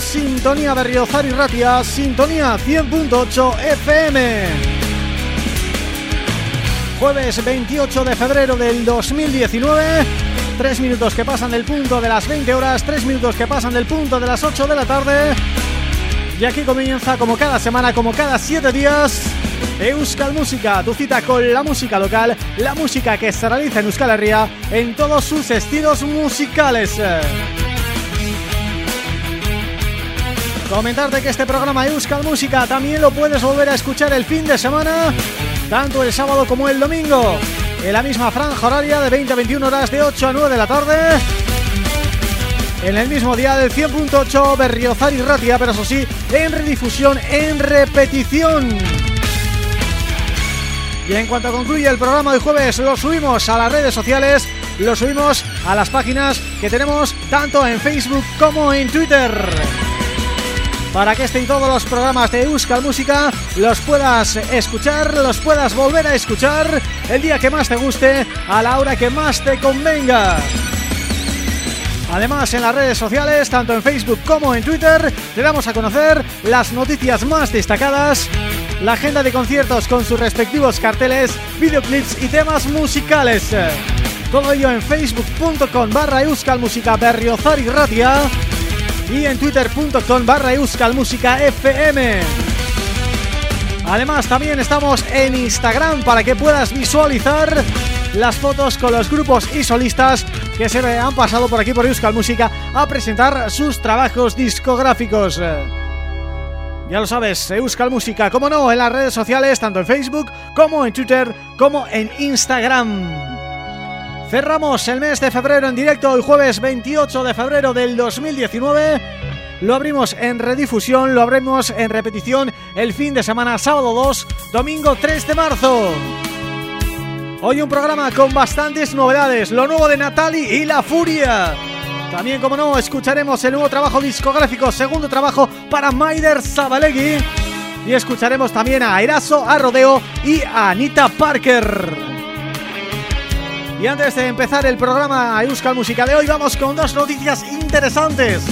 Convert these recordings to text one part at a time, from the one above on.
Sintonía Berriozar y Ratia, Sintonía 100.8 FM. Jueves 28 de febrero del 2019, tres minutos que pasan del punto de las 20 horas, tres minutos que pasan del punto de las 8 de la tarde. Y aquí comienza, como cada semana, como cada siete días, Euskal Música, tu cita con la música local, la música que se realiza en Euskal Herria en todos sus estilos musicales. Comentarte que este programa Euskal Música también lo puedes volver a escuchar el fin de semana, tanto el sábado como el domingo, en la misma franja horaria de 20 a 21 horas de 8 a 9 de la tarde, en el mismo día del 100.8 Berriozar y Ratia, pero eso sí, en redifusión, en repetición. Y en cuanto concluye el programa de jueves, lo subimos a las redes sociales, lo subimos a las páginas que tenemos tanto en Facebook como en Twitter para que este y todos los programas de Euskal Música los puedas escuchar, los puedas volver a escuchar el día que más te guste, a la hora que más te convenga. Además, en las redes sociales, tanto en Facebook como en Twitter, te damos a conocer las noticias más destacadas, la agenda de conciertos con sus respectivos carteles, videoclips y temas musicales. Todo ello en facebook.com barra ratia y en twitter.com barra FM. Además también estamos en Instagram para que puedas visualizar las fotos con los grupos y solistas que se han pasado por aquí por Euskal Música a presentar sus trabajos discográficos. Ya lo sabes, Euskal Música, como no, en las redes sociales, tanto en Facebook como en Twitter, como en Instagram. Cerramos el mes de febrero en directo el jueves 28 de febrero del 2019 lo abrimos en redifusión, lo abrimos en repetición el fin de semana sábado 2, domingo 3 de marzo. Hoy un programa con bastantes novedades, lo nuevo de Natali y La Furia. También, como no, escucharemos el nuevo trabajo discográfico, segundo trabajo para Maider Zabalegui. Y escucharemos también a Eraso, a Rodeo y a Anita Parker. Y antes de empezar el programa Euskal Música de hoy, vamos con dos noticias interesantes.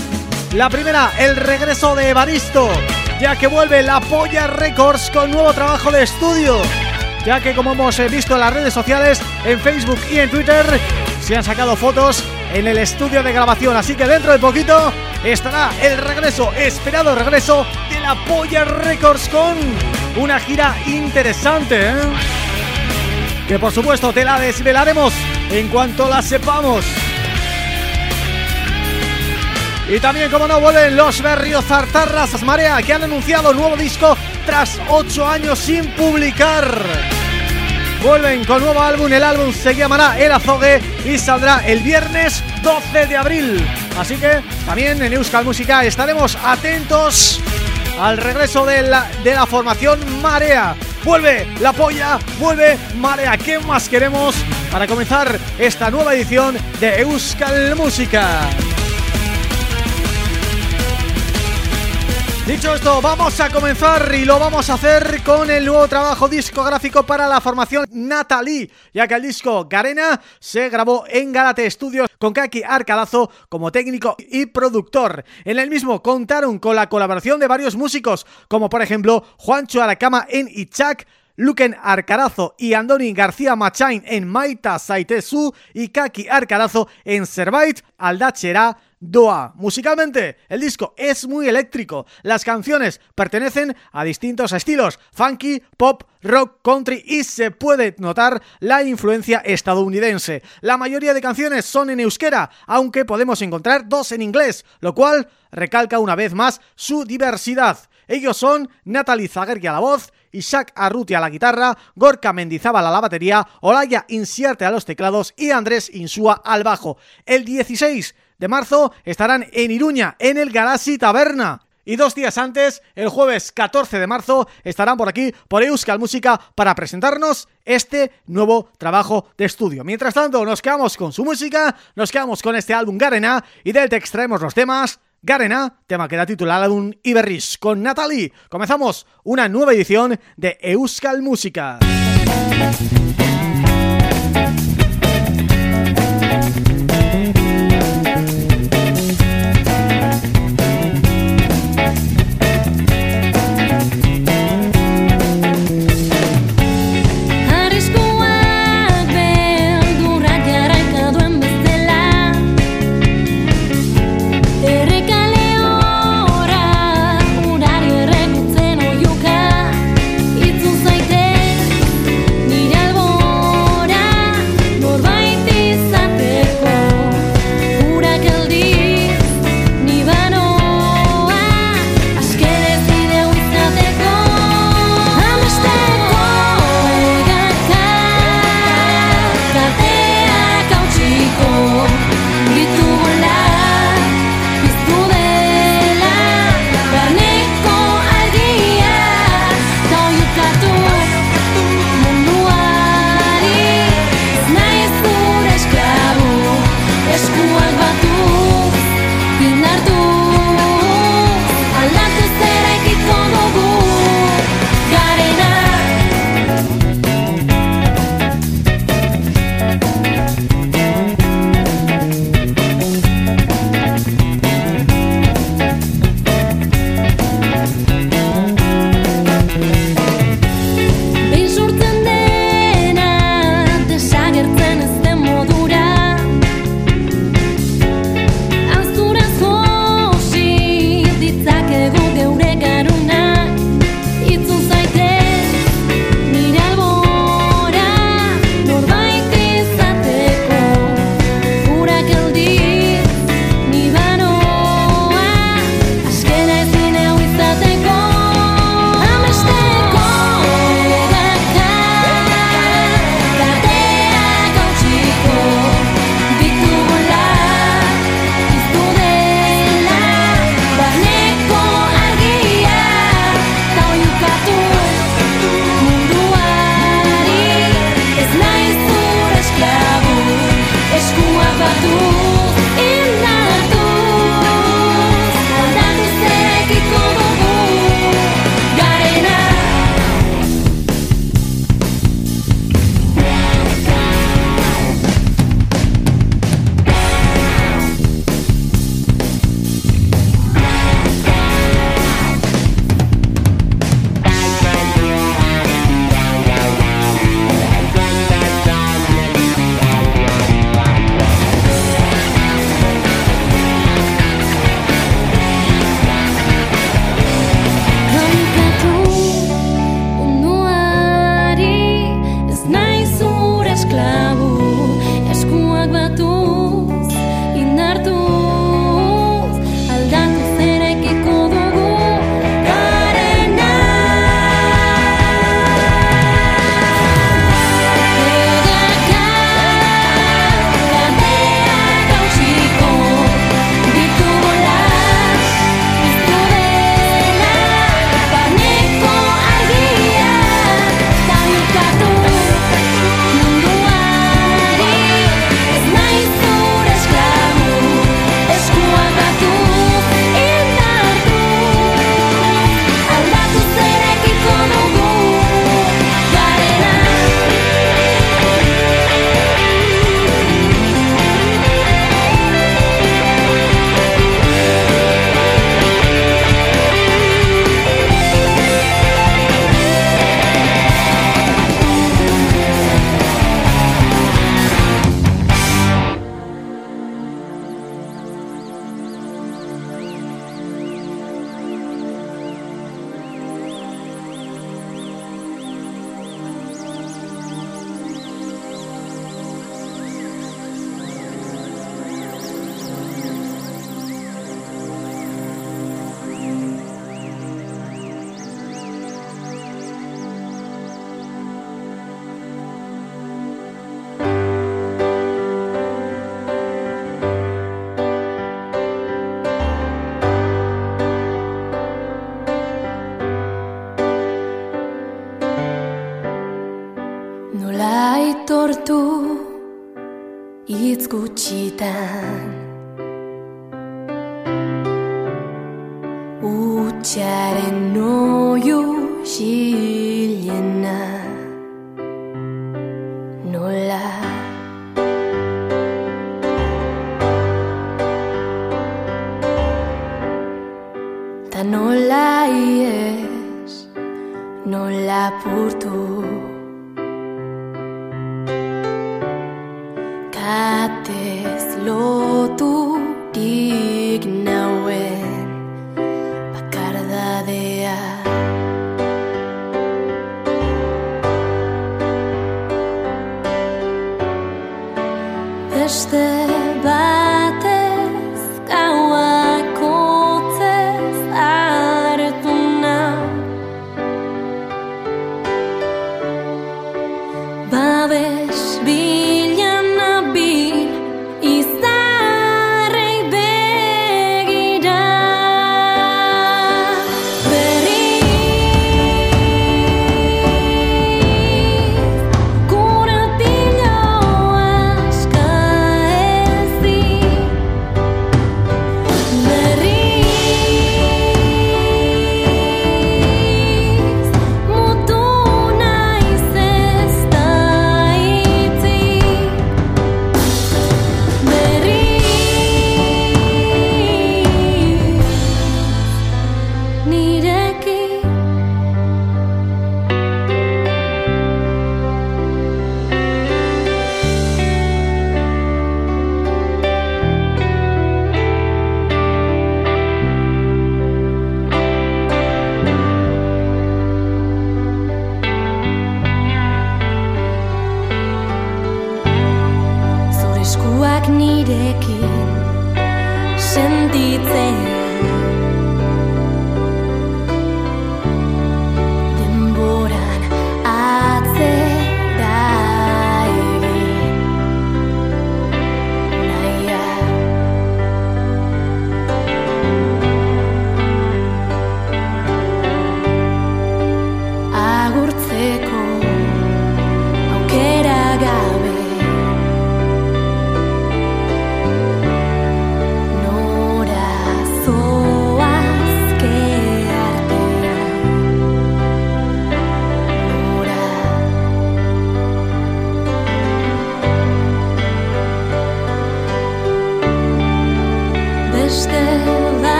La primera, el regreso de Evaristo, ya que vuelve La Polla Records con nuevo trabajo de estudio. Ya que como hemos eh, visto en las redes sociales, en Facebook y en Twitter, se han sacado fotos en el estudio de grabación. Así que dentro de poquito estará el regreso, esperado regreso de La Polla Records con una gira interesante, ¿eh? Que por supuesto te la desvelaremos en cuanto la sepamos. Y también, como no, vuelven los Berriozartarras Marea Que han anunciado nuevo disco tras 8 años sin publicar. Vuelven con nuevo álbum, el álbum se llamará El Azogue Y saldrá el viernes 12 de abril. Así que también en Euskal Música estaremos atentos al regreso de la, de la formación Marea Vuelve la polla, vuelve Marea ¿Qué más queremos para comenzar esta nueva edición de Euskal Música? Dicho esto, vamos a comenzar y lo vamos a hacer con el nuevo trabajo discográfico para la formación Natalie, ya que el disco Garena se grabó en Galate Studios con Kaki Arcalazo como técnico y productor. En el mismo contaron con la colaboración de varios músicos, como por ejemplo Juancho Aracama en Ichak, Luken Arcarazo y Andoni García Machain en Maita Saitesu y Kaki Arcarazo en Servite Aldachera Doa. Musicalmente, el disco es muy eléctrico. Las canciones pertenecen a distintos estilos, funky, pop, rock, country y se puede notar la influencia estadounidense. La mayoría de canciones son en euskera, aunque podemos encontrar dos en inglés, lo cual recalca una vez más su diversidad. Ellos son Natalie Zaguerri a la voz, Isaac Arruti a la guitarra, Gorka Mendizábal a la batería, Olaya Insierte a los teclados y Andrés Insúa al bajo. El 16 de marzo estarán en Iruña, en el Galaxy Taberna. Y dos días antes, el jueves 14 de marzo, estarán por aquí, por Euskal Música, para presentarnos este nuevo trabajo de estudio. Mientras tanto, nos quedamos con su música, nos quedamos con este álbum Garena, y del te extraemos los temas Garena, tema que da título al álbum Iberris, con Natalie. Comenzamos una nueva edición de Euskal Música.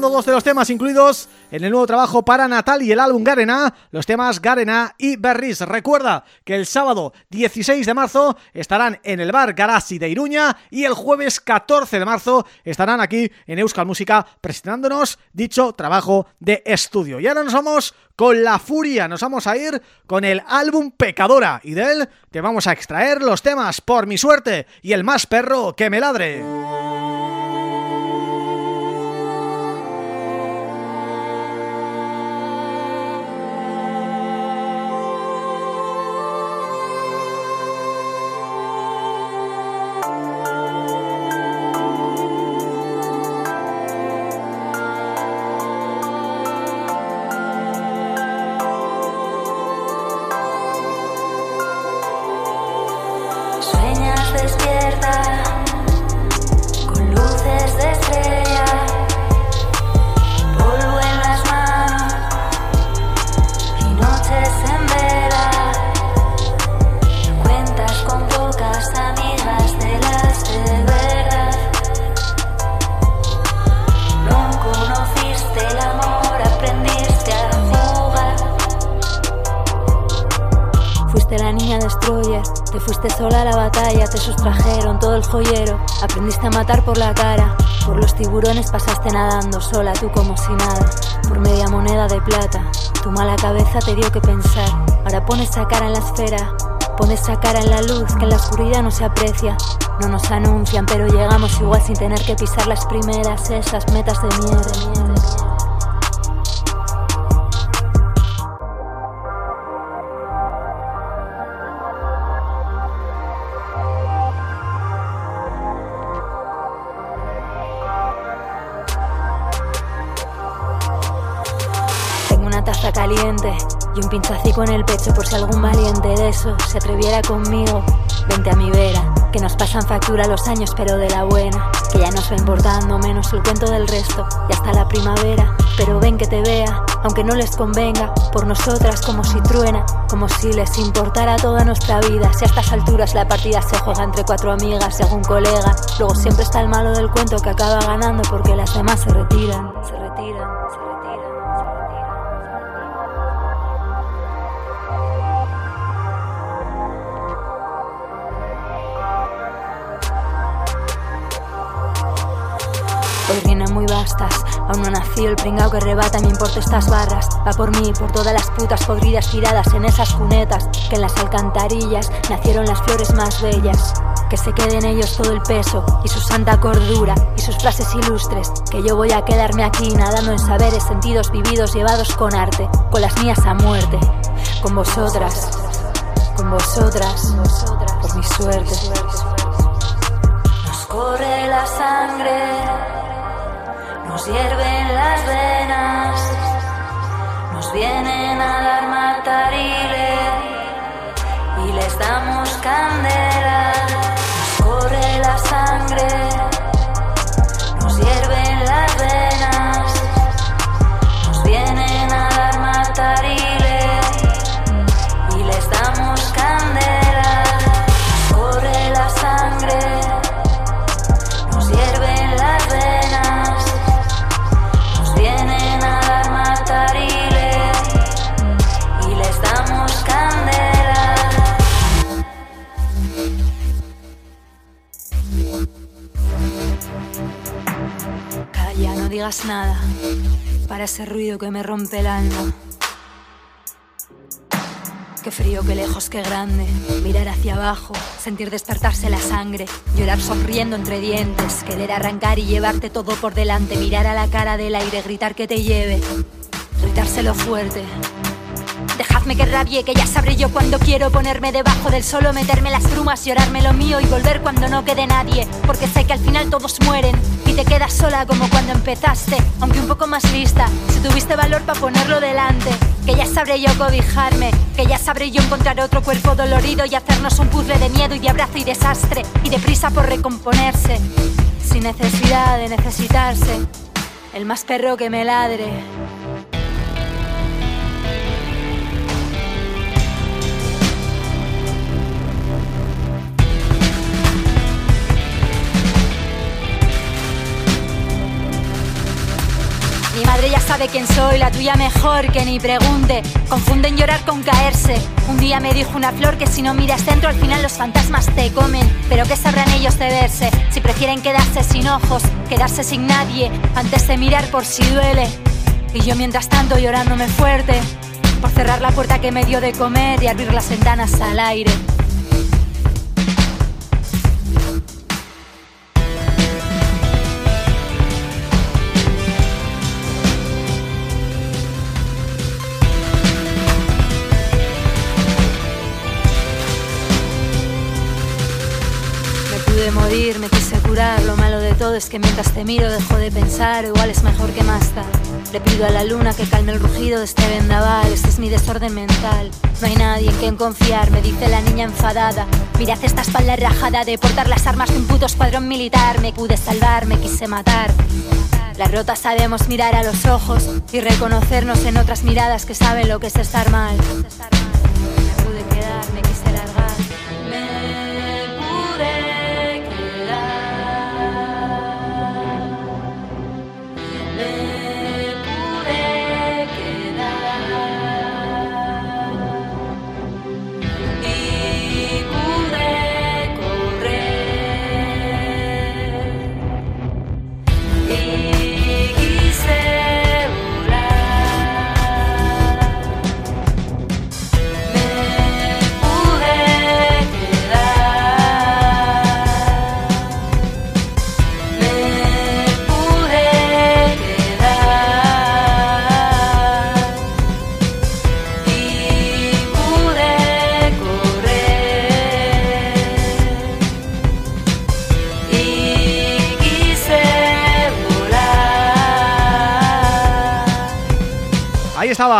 Dos de los temas incluidos en el nuevo trabajo para Natal y el álbum Garena, los temas Garena y Berris. Recuerda que el sábado 16 de marzo estarán en el bar Garasi de Iruña y el jueves 14 de marzo estarán aquí en Euskal Música presentándonos dicho trabajo de estudio. Y ahora nos vamos con La Furia, nos vamos a ir con el álbum Pecadora y de él te vamos a extraer los temas Por mi suerte y El más perro que me ladre. Sola, tú como si nada. Por media moneda de plata, tu mala cabeza te dio que pensar. Ahora pones esa cara en la esfera. Pones esa cara en la luz que en la oscuridad no se aprecia. No nos anuncian, pero llegamos igual sin tener que pisar las primeras, esas metas de mierda. Pinchacico en el pecho por si algún valiente de eso se atreviera conmigo. Vente a mi vera, que nos pasan factura los años pero de la buena. Que ya nos va importando menos el cuento del resto y hasta la primavera. Pero ven que te vea, aunque no les convenga, por nosotras como si truena, como si les importara toda nuestra vida. Si a estas alturas la partida se juega entre cuatro amigas y algún colega, luego siempre está el malo del cuento que acaba ganando porque las demás se retiran, aún no nació el pringao que rebata, me importa estas barras. Va por mí, por todas las putas podridas tiradas en esas cunetas, que en las alcantarillas nacieron las flores más bellas. Que se queden ellos todo el peso y su santa cordura y sus frases ilustres. Que yo voy a quedarme aquí nadando en saberes, sentidos vividos, llevados con arte, con las mías a muerte. Con vosotras, con vosotras, por mi suerte. Nos corre la sangre, nos hierven las venas, nos vienen a dar matarile y les damos candela. Nos corre la sangre, nos hierven las venas, nos vienen a dar matarile nada para ese ruido que me rompe el alma. Qué frío, qué lejos, qué grande. Mirar hacia abajo, sentir despertarse la sangre, llorar sonriendo entre dientes, querer arrancar y llevarte todo por delante, mirar a la cara del aire, gritar que te lleve, gritárselo fuerte. Dejadme que rabie, que ya sabré yo cuando quiero ponerme debajo del solo, meterme las brumas, llorarme lo mío y volver cuando no quede nadie. Porque sé que al final todos mueren y te quedas sola como cuando empezaste, aunque un poco más lista, si tuviste valor para ponerlo delante. Que ya sabré yo cobijarme, que ya sabré yo encontrar otro cuerpo dolorido y hacernos un puzzle de miedo y de abrazo y desastre y de prisa por recomponerse, sin necesidad de necesitarse. El más perro que me ladre. Mi madre ya sabe quién soy, la tuya mejor que ni pregunte. Confunden llorar con caerse. Un día me dijo una flor que si no miras dentro al final los fantasmas te comen. Pero ¿qué sabrán ellos de verse? Si prefieren quedarse sin ojos, quedarse sin nadie, antes de mirar por si duele. Y yo mientras tanto llorándome fuerte, por cerrar la puerta que me dio de comer y abrir las ventanas al aire. Pude morir, me quise curar. Lo malo de todo es que mientras te miro dejo de pensar. Igual es mejor que más tarde. Le pido a la luna que calme el rugido de este vendaval. Este es mi desorden mental. No hay nadie en quien confiar, me dice la niña enfadada. Mirad esta espalda rajada de portar las armas de un puto escuadrón militar. Me pude salvar, me quise matar. Las rotas sabemos mirar a los ojos y reconocernos en otras miradas que saben lo que es estar mal.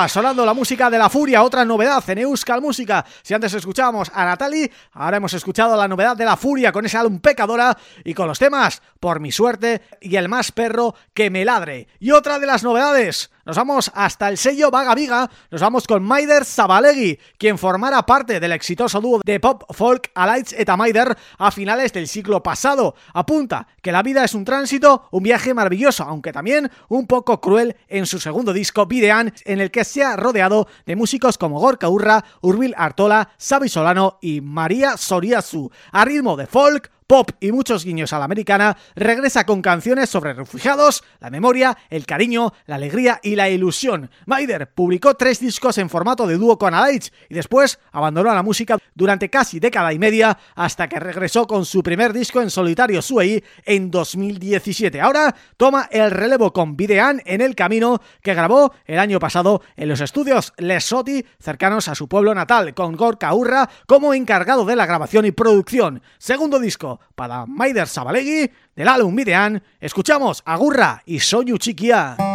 Sonando la música de La Furia, otra novedad en Euskal Música. Si antes escuchábamos a Natali, ahora hemos escuchado la novedad de La Furia con ese álbum Pecadora y con los temas Por mi suerte y El más perro que me ladre. Y otra de las novedades, nos vamos hasta el sello Vaga Viga, nos vamos con Maider Zabalegui, quien formara parte del exitoso dúo de pop folk Alights eta Maider a finales del siglo pasado. Apunta que la vida es un tránsito, un viaje maravilloso, aunque también un poco cruel en su segundo disco Videan, en el que se ha rodeado de músicos como Gorka Urra, Urbil Artola, Xavi Solano y María Soriazu, a ritmo de folk, pop y muchos guiños a la americana, regresa con canciones sobre refugiados, la memoria, el cariño, la alegría y la ilusión. Maider publicó tres discos en formato de dúo con Alaich y después abandonó la música durante casi década y media hasta que regresó con su primer disco en solitario Suei en 2017. Ahora toma el relevo con Videan en el camino que grabó el año pasado en los estudios Lesoti cercanos a su pueblo natal con Gorka Urra como encargado de la grabación y producción. Segundo disco para Maider Zabalegui del álbum Videan, escuchamos a Gurra y Soyu Chiquia.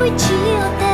不只有。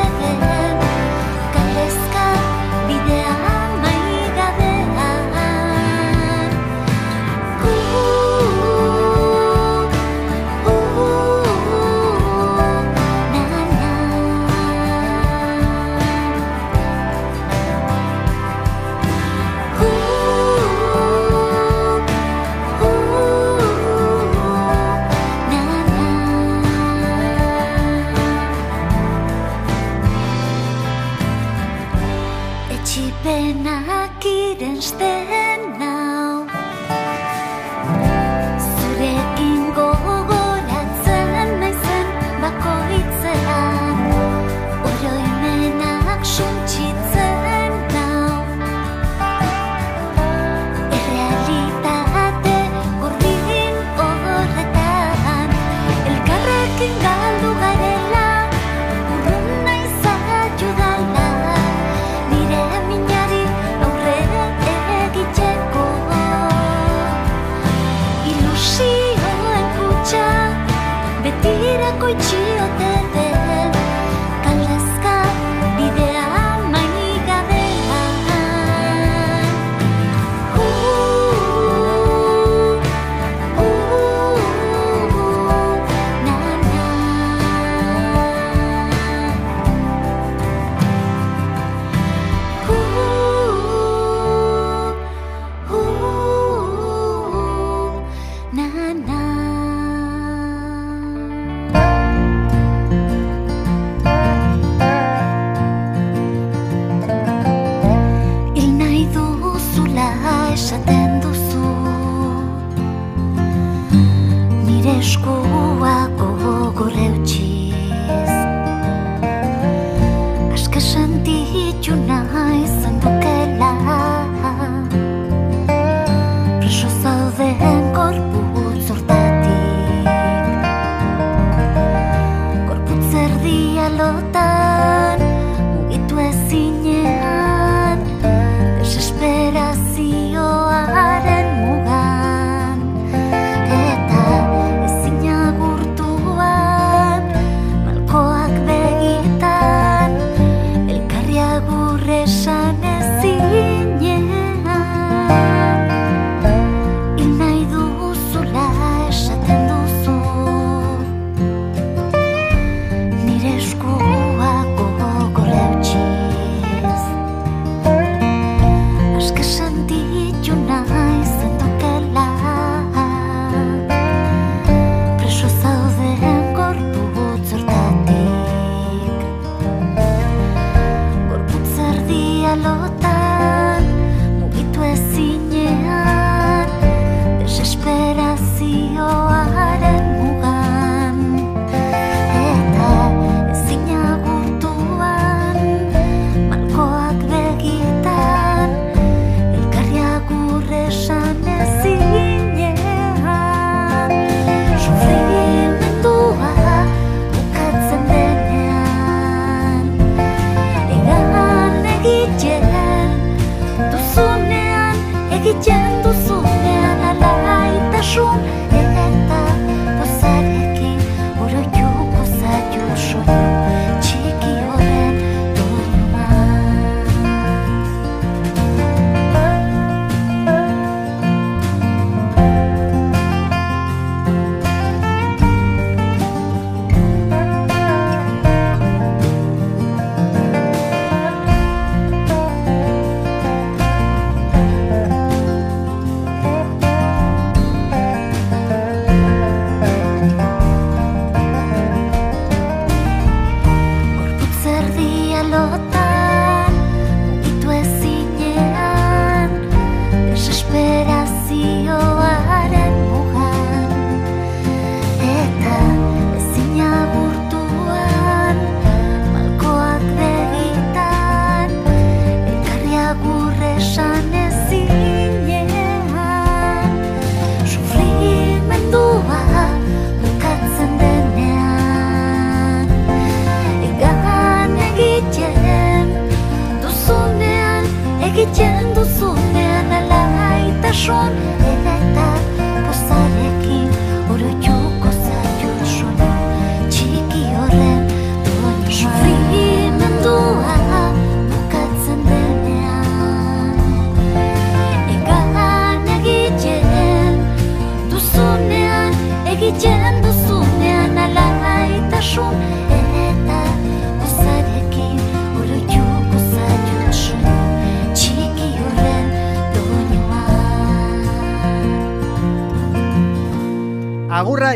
escoa agora.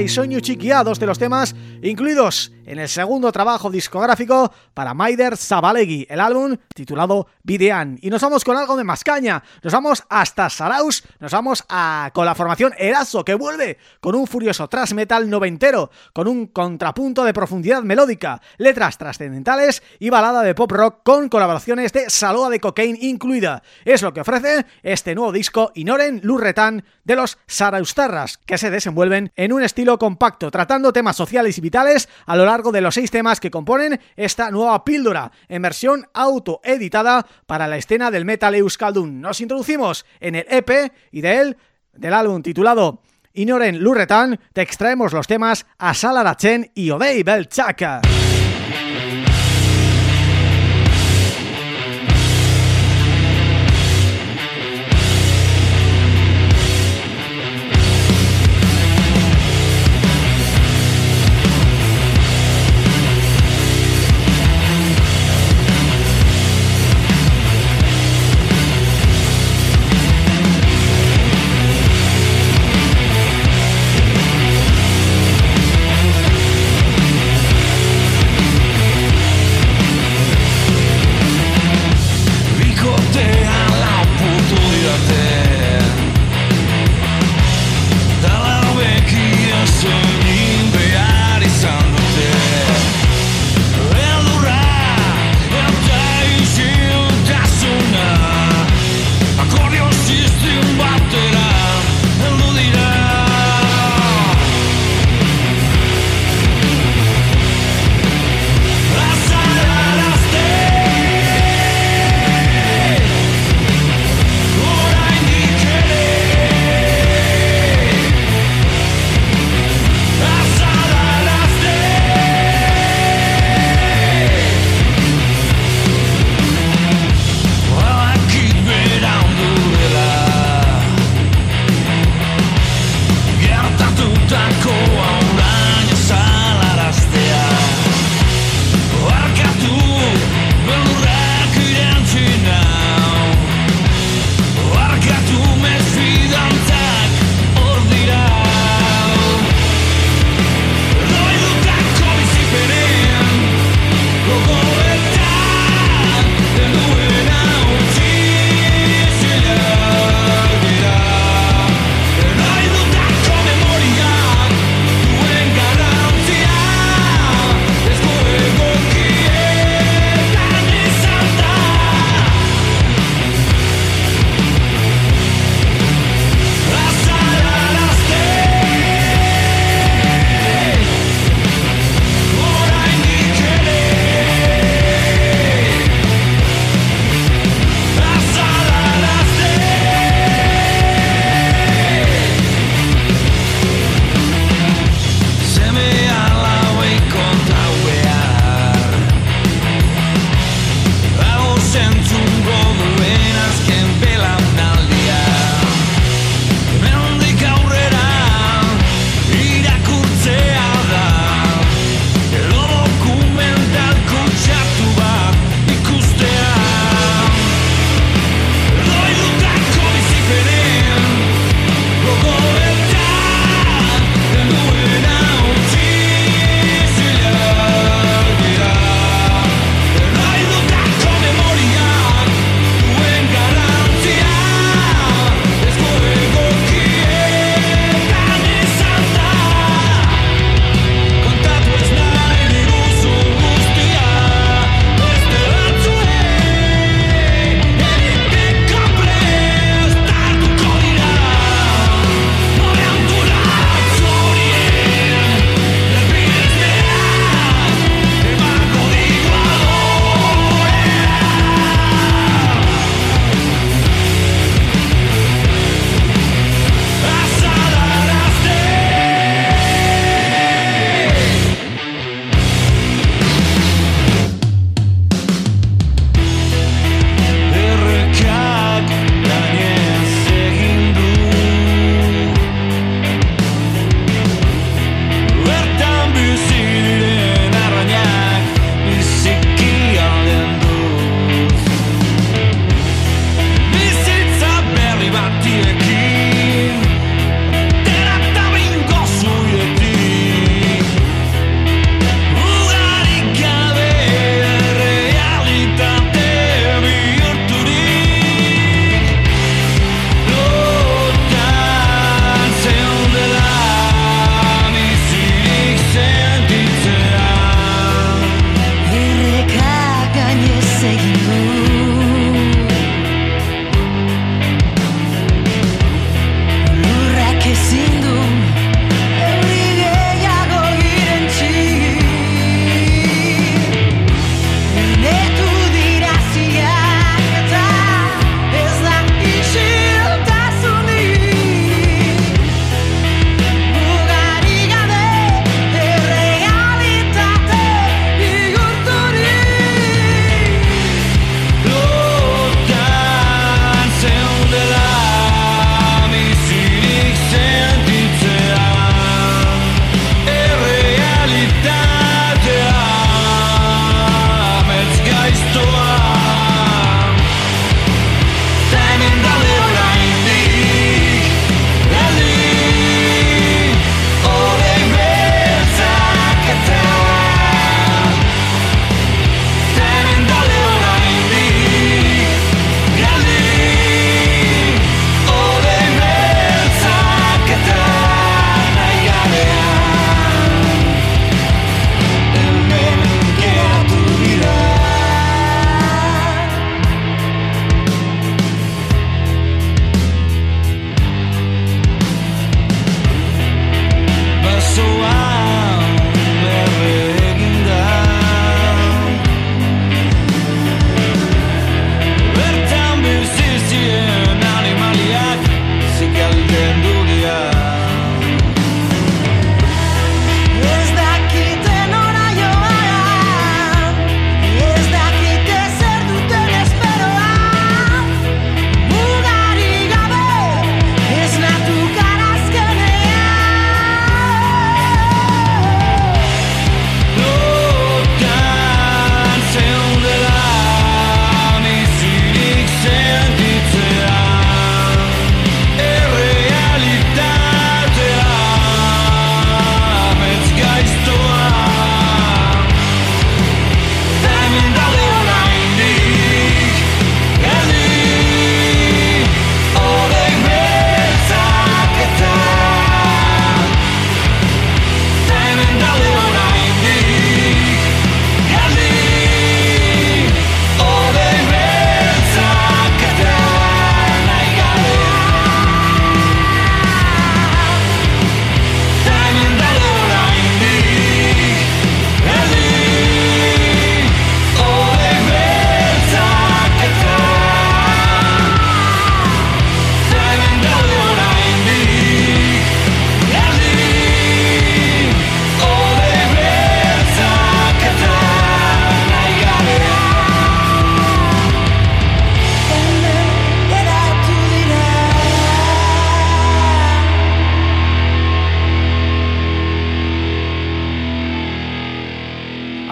Y Soñu Chiquia, dos de los temas incluidos en el segundo trabajo discográfico para Maider Zabalegui, el álbum titulado Videan. Y nos vamos con algo de más caña, nos vamos hasta Saraus, nos vamos a con la formación Eraso, que vuelve con un furioso thrash metal noventero, con un contrapunto de profundidad melódica, letras trascendentales y balada de pop rock con colaboraciones de Saloa de Cocaine incluida. Es lo que ofrece este nuevo disco Inoren Lurretan de los Saraustarras, que se desenvuelven en un estilo compacto, tratando temas sociales y vitales a lo largo de los seis temas que componen esta nueva píldora, en versión autoeditada para la escena del metal euskaldun. Nos introducimos en el EP y de él, del álbum titulado Inoren Lurretan, te extraemos los temas Asalarachen y Odei Belchaka.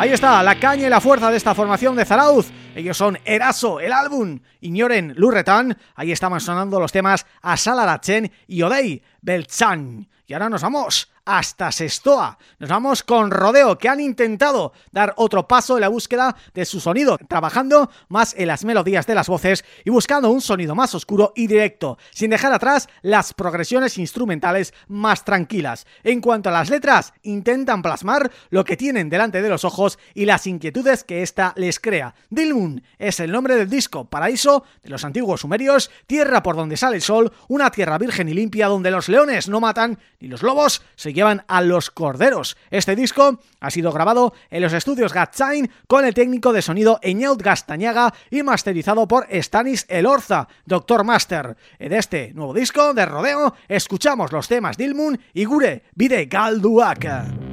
Ahí está, la caña y la fuerza de esta formación de Zarauz. Ellos son Eraso, el álbum, Ignoren, Lurretan. Ahí estaban sonando los temas Asalarachen y Odei, Belchan. Y ahora nos vamos hasta Sestoa. Nos vamos con Rodeo, que han intentado dar otro paso en la búsqueda de su sonido, trabajando más en las melodías de las voces y buscando un sonido más oscuro y directo, sin dejar atrás las progresiones instrumentales más tranquilas. En cuanto a las letras, intentan plasmar lo que tienen delante de los ojos y las inquietudes que ésta les crea. Dilmun es el nombre del disco, paraíso de los antiguos sumerios, tierra por donde sale el sol, una tierra virgen y limpia donde los leones no matan ni los lobos llevan a los corderos. Este disco ha sido grabado en los estudios Gatchain con el técnico de sonido Eñaut Gastañaga y masterizado por Stanis Elorza, Doctor Master. En este nuevo disco de Rodeo escuchamos los temas Dilmun y Gure Bide Galduak.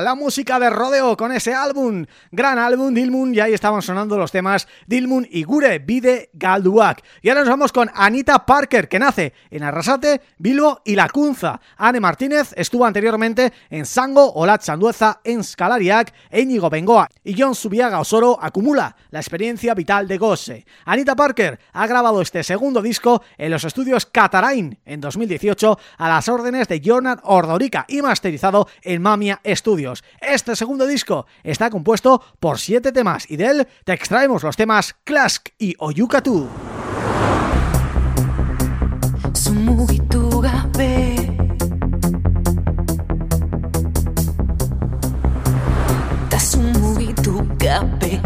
La música de Rodeo con ese álbum, gran álbum Dilmun y ahí estaban sonando los temas Dilmun y Gure, Vide Galduak. Y ahora nos vamos con Anita Parker, que nace en Arrasate, Bilbo y La Cunza. Anne Martínez estuvo anteriormente en Sango, Olat Sandueza, en Scalariac, Íñigo Bengoa y John Subiaga Osoro acumula la experiencia vital de Gosse. Anita Parker ha grabado este segundo disco en los estudios Catarain en 2018 a las órdenes de Jordan Ordorica y masterizado en Mamia este segundo disco está compuesto por siete temas y de él te extraemos los temas Clask y Oyukatu. gabe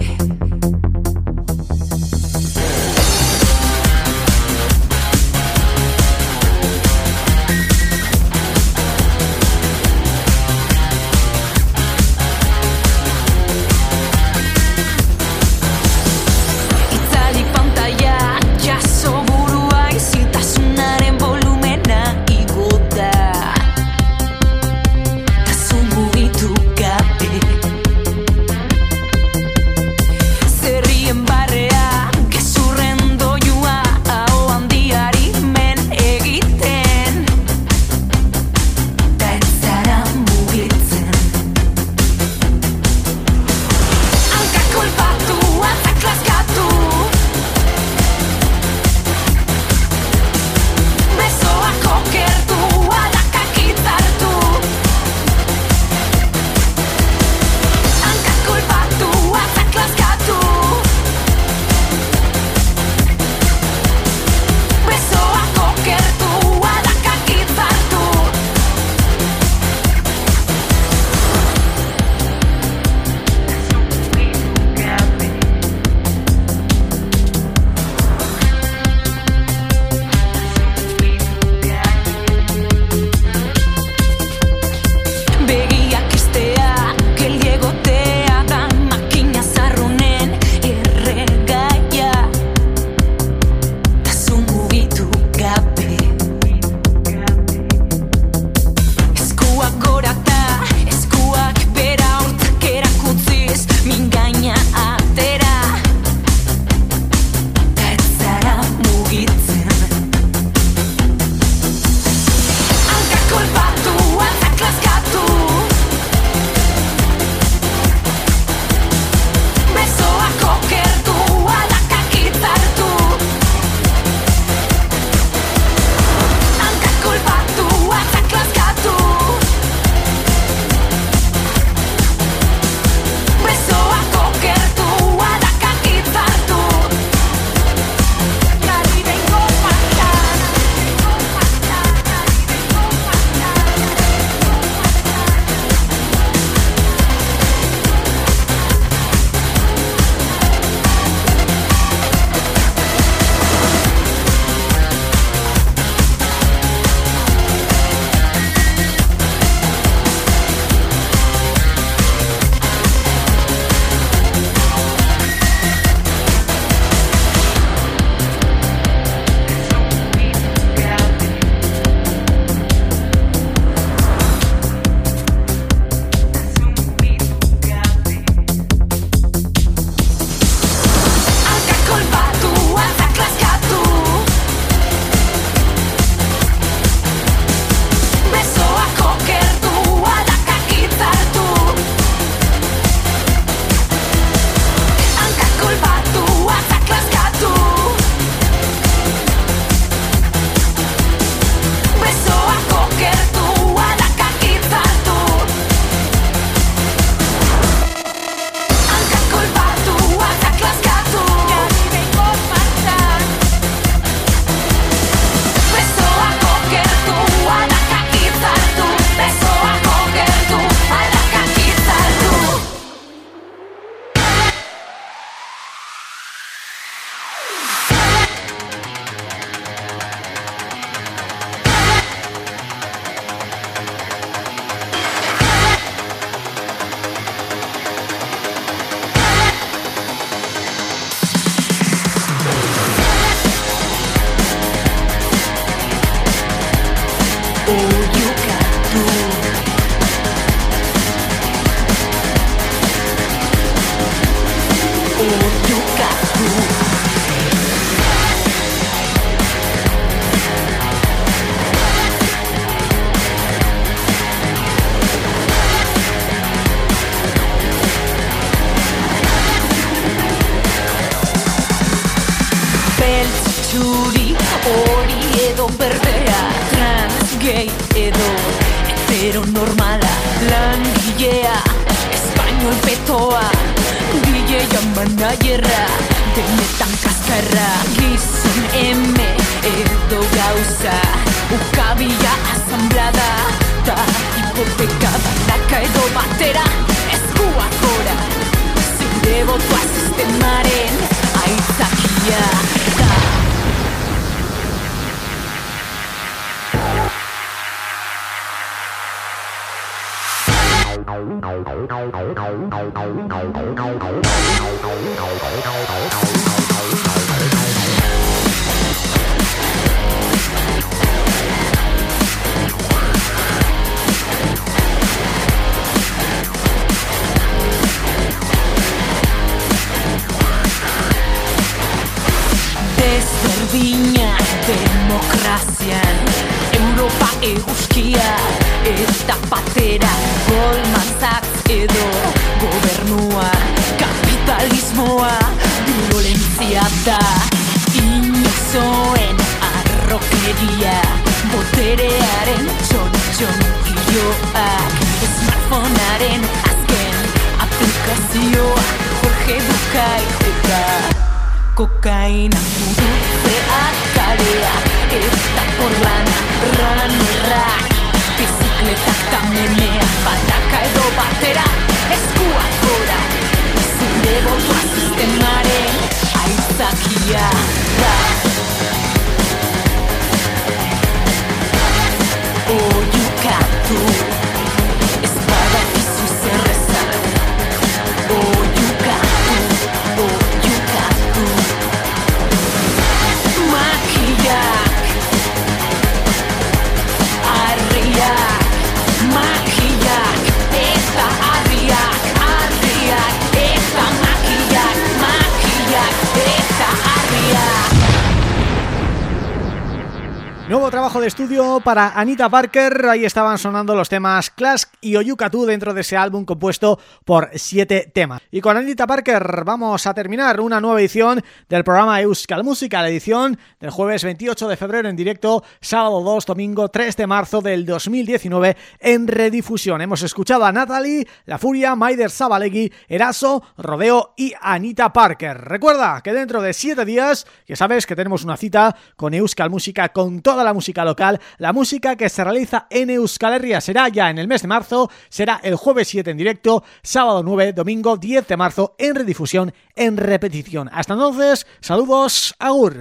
para Anita Parker, ahí estaban sonando los temas Clask y Oyukatu dentro de ese álbum compuesto por siete temas. Y con Anita Parker vamos a terminar una nueva edición del programa Euskal Música, la edición del jueves 28 de febrero en directo, sábado 2, domingo 3 de marzo del 2019 en redifusión. Hemos escuchado a Natalie, La Furia, Maider Zabalegui, Eraso, Rodeo y Anita Parker. Recuerda que dentro de siete días, que sabes que tenemos una cita con Euskal Música, con toda la música local, la música que se realiza en Euskal Herria será ya en el mes de marzo, será el jueves 7 en directo, sábado 9, domingo 10 de marzo en redifusión, en repetición. Hasta entonces, saludos, agur.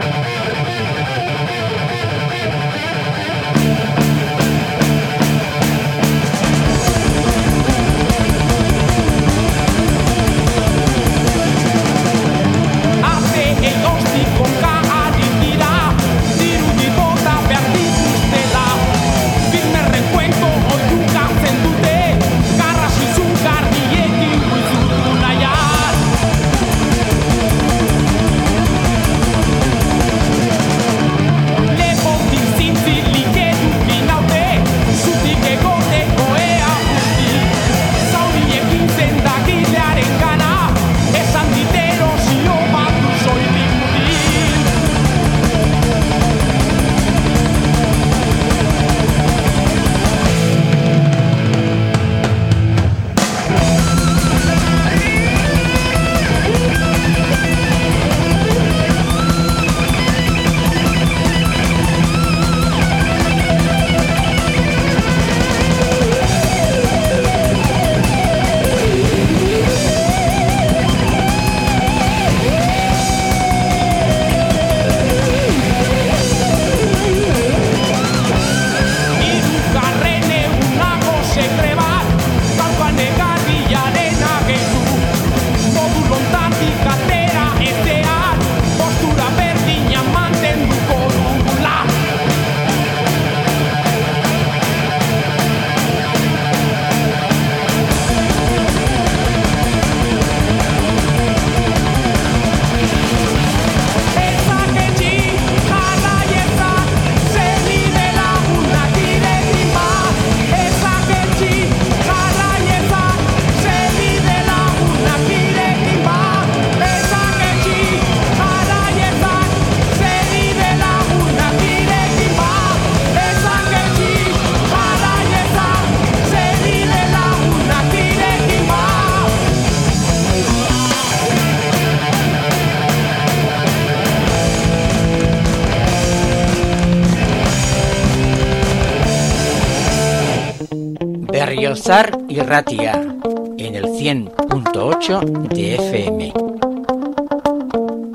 Berriozar y Ratia en el 100.8 de FM.